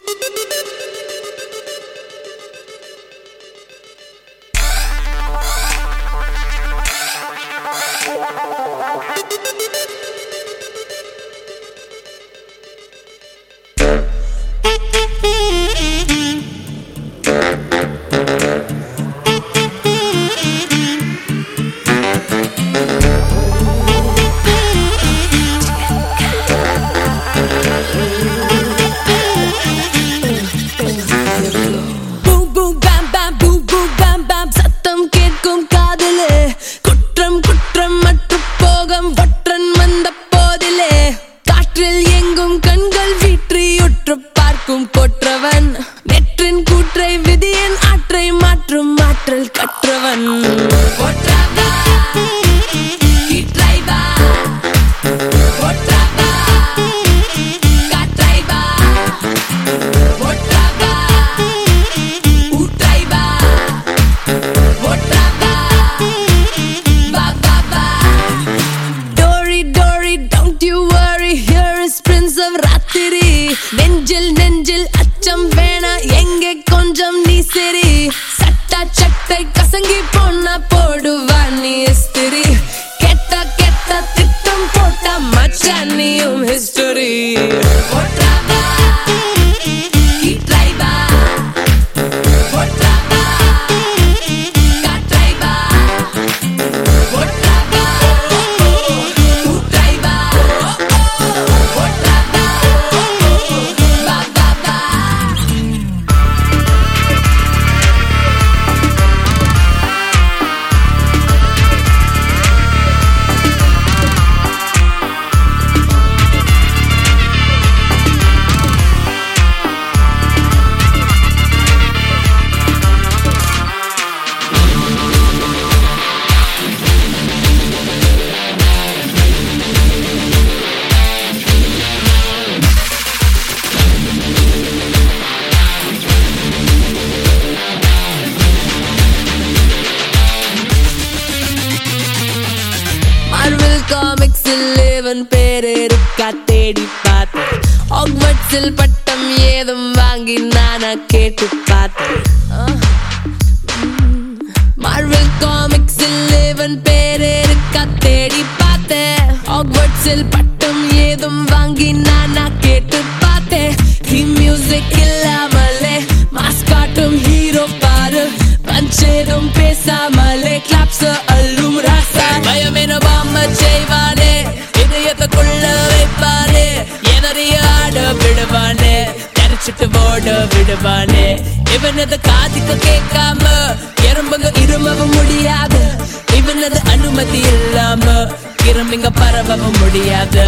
Thank you. of ராத்திரி நெஞ்சில் நெஞ்சில் Outra காமிக்ஸில் இவன் பேர் இருக்கா தேடி பார்த்தேன் ஆக்வர்ட்ஸில் பட்டம் ஏதும் வாங்கி நானா கேட்டு பார்த்தேன் மார்வல் காமிக்ஸில் இவன் பேர் இருக்கா தேடி பார்த்தேன் ஆக்வர்ட்ஸில் பட்டம் ஏதும் வாங்கி நானா கேட்டு பார்த்தேன் ஹி மியூசிக் இல்லாமலே மாஸ்காட்டும் ஹீரோ பாரு. பஞ்சேதும் பேசாமலே கரைச்சிட்டு விடுவானே. இவனது காதுக்கு கேட்காம எறும்புங்க இருமவும் முடியாது. இவனது அனுமதி இல்லாம கிளம்பிங்க பரவவும் முடியாது.